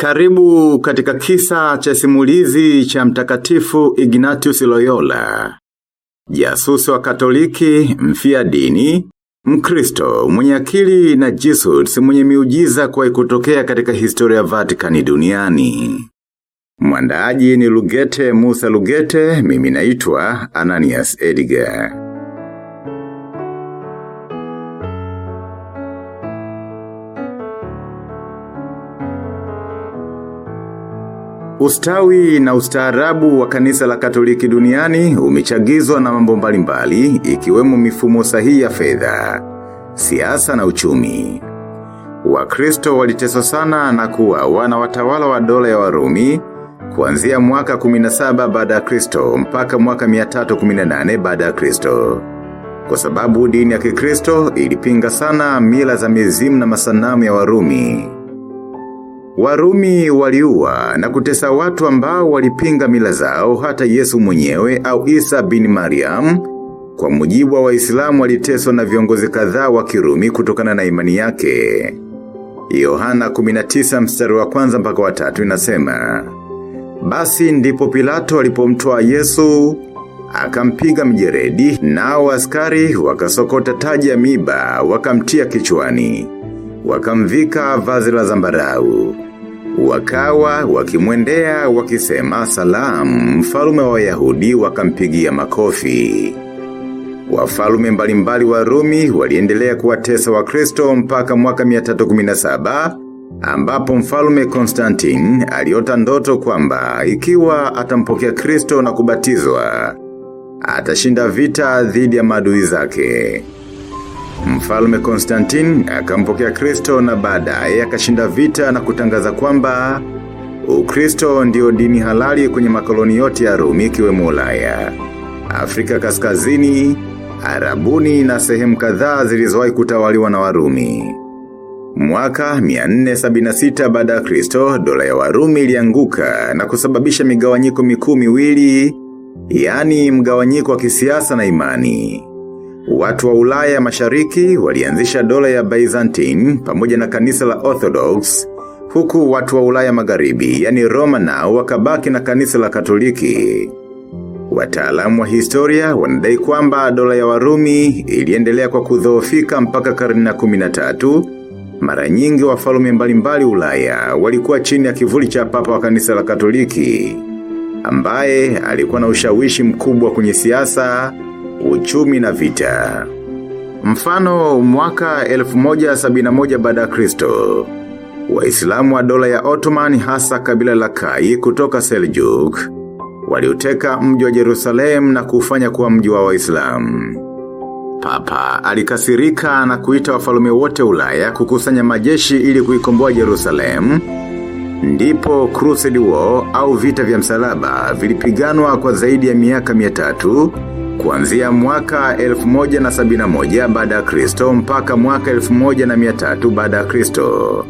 Karibu katika kisa cha simulizi cha mtakatifu Ignatius Loyola. Jasusi wa katoliki, mfia dini, mkristo, mwenye akili na Jesus mwenye miujiza kwa kutokea katika historia Vatikani duniani. Mwandaaji ni Lugete Musa Lugete, mimi naitwa Ananias Edgar. Ustawi na ustaarabu wa kanisa la katoliki duniani umechagizwa na mambo mbalimbali ikiwemo mifumo sahihi ya fedha, siasa na uchumi. Wakristo waliteswa sana na kuwa wana watawala wa dola ya warumi kuanzia mwaka 17 baada ya Kristo mpaka mwaka 318 baada ya Kristo. Kwa sababu dini ya kikristo ilipinga sana mila za mizimu na masanamu ya warumi. Warumi waliua na kutesa watu ambao walipinga mila zao hata Yesu mwenyewe au Isa bin Mariam. Kwa mujibu wa waislamu waliteswa na viongozi kadhaa wa kirumi kutokana na imani yake. Yohana 19 mstari wa kwanza mpaka wa tatu inasema. Basi ndipo Pilato alipomtoa Yesu, akampiga mjeredi nao askari wakasokota taji ya miba wakamtia kichwani wakamvika vazi la zambarau. Wakawa, wakimwendea, wakisema salamu, mfalume wa Yahudi wakampigia makofi. Wafalume mbalimbali wa Rumi waliendelea kuwatesa wa Kristo mpaka mwaka 317, ambapo mfalume Konstantin aliota ndoto kwamba ikiwa atampokea Kristo na kubatizwa, atashinda vita dhidi ya maadui zake. Mfalme Konstantin akampokea Kristo na baadaye akashinda vita na kutangaza kwamba Ukristo ndio dini halali kwenye makoloni yote ya Rumi ikiwemo Ulaya, Afrika Kaskazini, Arabuni na sehemu kadhaa zilizowahi kutawaliwa na Warumi. Mwaka 476 baada ya Kristo, dola ya Warumi ilianguka na kusababisha migawanyiko mikuu miwili, yani mgawanyiko wa kisiasa na imani. Watu wa ulaya mashariki walianzisha dola ya Byzantine pamoja na kanisa la Orthodox, huku watu wa ulaya magharibi, yani Roma nao wakabaki na kanisa la katoliki. Wataalamu wa historia wanadai kwamba dola ya warumi iliendelea kwa kudhoofika mpaka karne ya 13. Mara nyingi wafalume mbalimbali ulaya walikuwa chini ya kivuli cha papa wa kanisa la katoliki, ambaye alikuwa na ushawishi mkubwa kwenye siasa, uchumi na vita. Mfano mwaka 1171 baada ya Kristo. Waislamu wa dola ya Ottoman hasa kabila la Kai kutoka Seljuk waliuteka mji wa Jerusalem na kufanya kuwa mji wa Waislamu. Papa alikasirika na kuita wafalume wote Ulaya kukusanya majeshi ili kuikomboa Jerusalem. Ndipo Crusade War au vita vya msalaba vilipiganwa kwa zaidi ya miaka 300 kuanzia mwaka 1171 baada ya Kristo mpaka mwaka 1300 baada ya Kristo.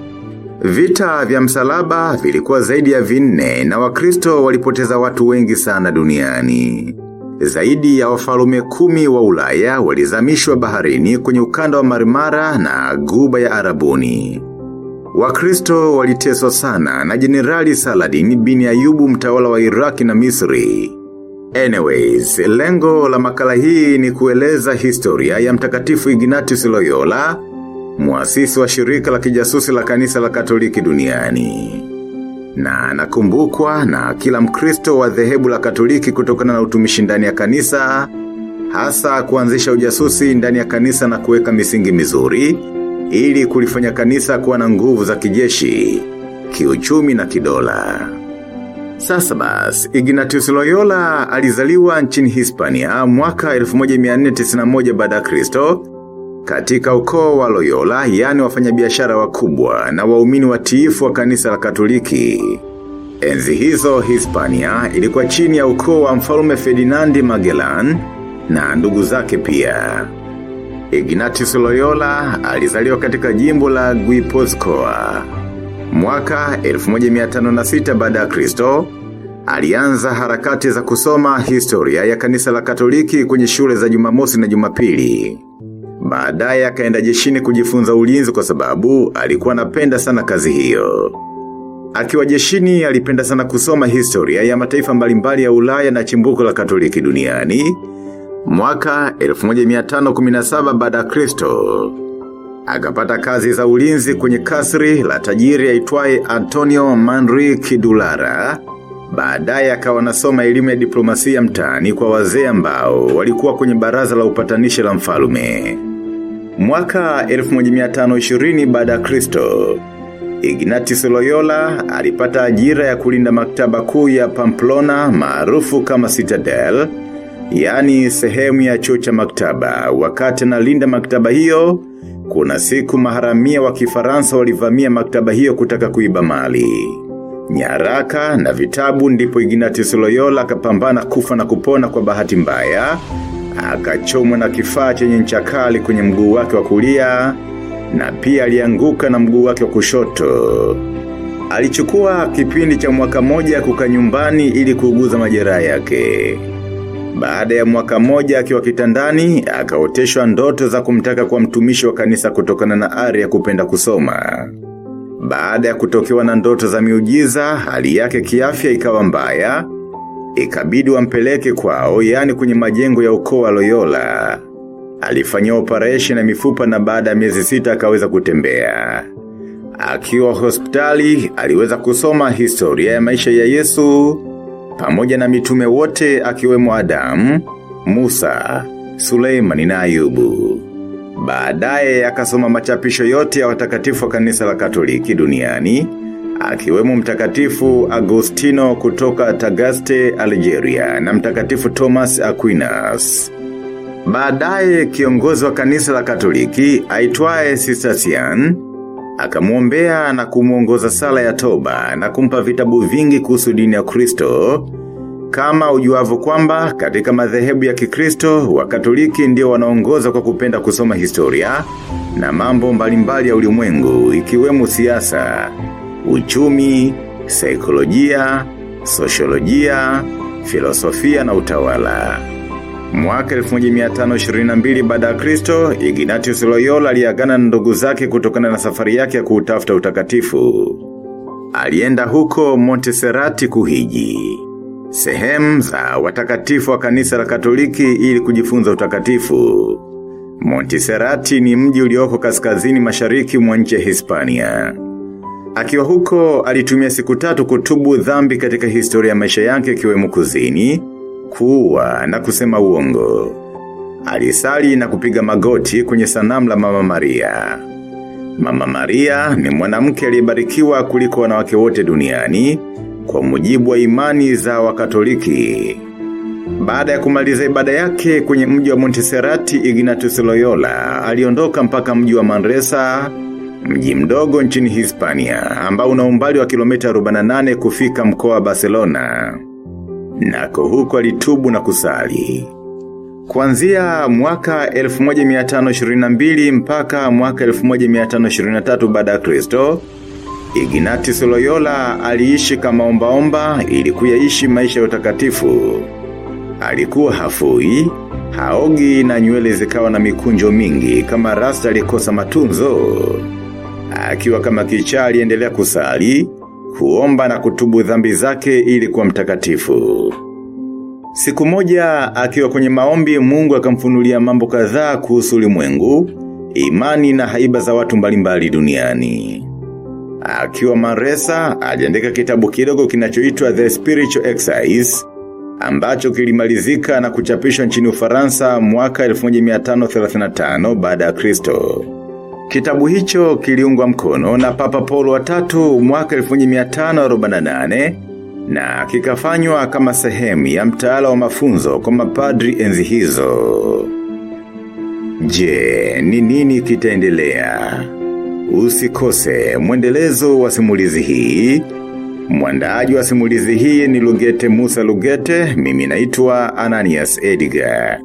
Vita vya msalaba vilikuwa zaidi ya vinne na wakristo walipoteza watu wengi sana duniani. Zaidi ya wafalume kumi wa ulaya walizamishwa baharini kwenye ukanda wa marimara na guba ya arabuni. Wakristo waliteswa sana na jenerali Saladin bin Ayubu mtawala wa Iraki na Misri. Anyways, lengo la makala hii ni kueleza historia ya mtakatifu Ignatius Loyola, muasisi wa shirika la kijasusi la kanisa la katoliki duniani. Na nakumbukwa na kila mkristo wa dhehebu la katoliki kutokana na utumishi ndani ya kanisa, hasa kuanzisha ujasusi ndani ya kanisa na kuweka misingi mizuri, ili kulifanya kanisa kuwa na nguvu za kijeshi, kiuchumi na kidola. Sasa basi, Ignatius Loyola alizaliwa nchini Hispania mwaka 1491 baada Kristo katika ukoo wa Loyola, yani wafanyabiashara wakubwa na waumini watiifu wa kanisa la Katoliki. Enzi hizo Hispania ilikuwa chini ya ukoo wa mfalume Ferdinandi Magellan na ndugu zake pia. Ignatius Loyola alizaliwa katika jimbo la Guipuzcoa. Mwaka 1506 baada ya Kristo, alianza harakati za kusoma historia ya kanisa la Katoliki kwenye shule za Jumamosi na Jumapili. Baadaye akaenda jeshini kujifunza ulinzi kwa sababu alikuwa anapenda sana kazi hiyo. Akiwa jeshini alipenda sana kusoma historia ya mataifa mbalimbali ya ulaya na chimbuko la katoliki duniani. Mwaka 1517 baada ya Kristo. Akapata kazi za ulinzi kwenye kasri la tajiri aitwaye Antonio Manrique Dulara. Baadaye akawa nasoma elimu ya diplomasia mtaani kwa wazee ambao walikuwa kwenye baraza la upatanishi la mfalume. Mwaka 1520 baada ya Kristo, Ignatius Loyola alipata ajira ya kulinda maktaba kuu ya Pamplona maarufu kama Citadel, yani sehemu ya chuo cha maktaba. Wakati analinda maktaba hiyo, kuna siku maharamia wa kifaransa walivamia maktaba hiyo kutaka kuiba mali. Nyaraka na vitabu ndipo Ignatius Loyola akapambana kufa na kupona kwa bahati mbaya. Akachomwa na kifaa chenye ncha kali kwenye mguu wake wa kulia na pia alianguka na mguu wake wa kushoto. Alichukua kipindi cha mwaka moja kuka nyumbani ili kuuguza majeraha yake. Baada ya mwaka moja akiwa kitandani, akaoteshwa ndoto za kumtaka kwa mtumishi wa kanisa kutokana na ari ya kupenda kusoma. Baada ya kutokewa na ndoto za miujiza, hali yake kiafya ikawa mbaya, ikabidi wampeleke kwao, yani kwenye majengo ya ukoo wa Loyola. Alifanyia operation na mifupa na baada ya miezi sita akaweza kutembea. Akiwa hospitali, aliweza kusoma historia ya maisha ya Yesu, pamoja na mitume wote akiwemo Adamu, Musa, Suleimani na Ayubu. Baadaye akasoma machapisho yote ya watakatifu wa kanisa la katoliki duniani, akiwemo mtakatifu Agostino kutoka Tagaste, Algeria, na mtakatifu Thomas Aquinas. Baadaye kiongozi wa kanisa la katoliki, aitwaye Sistasian, akamuombea na kumwongoza sala ya toba na kumpa vitabu vingi kuhusu dini ya Kristo, kama ujuavu kwamba katika madhehebu ya kikristo, wakatoliki ndio wanaongoza kwa kupenda kusoma historia na mambo mbalimbali ya ulimwengu ikiwemo siasa, uchumi, saikolojia, sosiolojia, filosofia na utawala. Mwaka 1522 baada ya Kristo, Ignatius Loyola aliagana na ndugu zake kutokana na safari yake ya kuutafuta utakatifu. Alienda huko Monteserati kuhiji. Sehemu za watakatifu wa kanisa la katoliki ili kujifunza utakatifu. Monteserati ni mji ulioko kaskazini mashariki mwa nchi ya Hispania. Akiwa huko alitumia siku tatu kutubu dhambi katika historia ya maisha yake kiwemo kuzini, kuua na kusema uongo. Alisali na kupiga magoti kwenye sanamu la mama Maria. Mama Maria ni mwanamke aliyebarikiwa kuliko wanawake wote duniani kwa mujibu wa imani za wakatoliki. Baada ya kumaliza ibada yake kwenye mji wa Monteserati Ignatius Loyola, aliondoka mpaka mji wa Manresa, mji mdogo nchini Hispania, ambao una umbali wa kilomita 48 kufika mkoa wa Barcelona. Nako huko alitubu na kusali. Kuanzia mwaka 1522 mpaka mwaka 1523 baada ya Kristo, Ignatius Loyola aliishi kama ombaomba ili kuyaishi maisha ya utakatifu. Alikuwa hafui, haogi na nywele zikawa na mikunjo mingi kama rasta alikosa matunzo. Akiwa kama kichaa aliendelea kusali, kuomba na kutubu dhambi zake ili kuwa mtakatifu. Siku moja akiwa kwenye maombi mungu akamfunulia mambo kadhaa kuhusu ulimwengu, imani na haiba za watu mbalimbali duniani. Akiwa maresa, aliandika kitabu kidogo kinachoitwa The Spiritual Exercise, ambacho kilimalizika na kuchapishwa nchini ufaransa mwaka 1535 baada ya Kristo. Kitabu hicho kiliungwa mkono na Papa Paulo wa tatu mwaka 1548 na kikafanywa kama sehemu ya mtaala wa mafunzo kwa mapadri enzi hizo. Je, ni nini kitaendelea? Usikose mwendelezo wa simulizi hii. Mwandaaji wa simulizi hii ni Lugete Musa Lugete, mimi naitwa Ananias Edgar.